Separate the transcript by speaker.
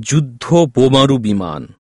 Speaker 1: যুদ্ধ বোমারু বিমান।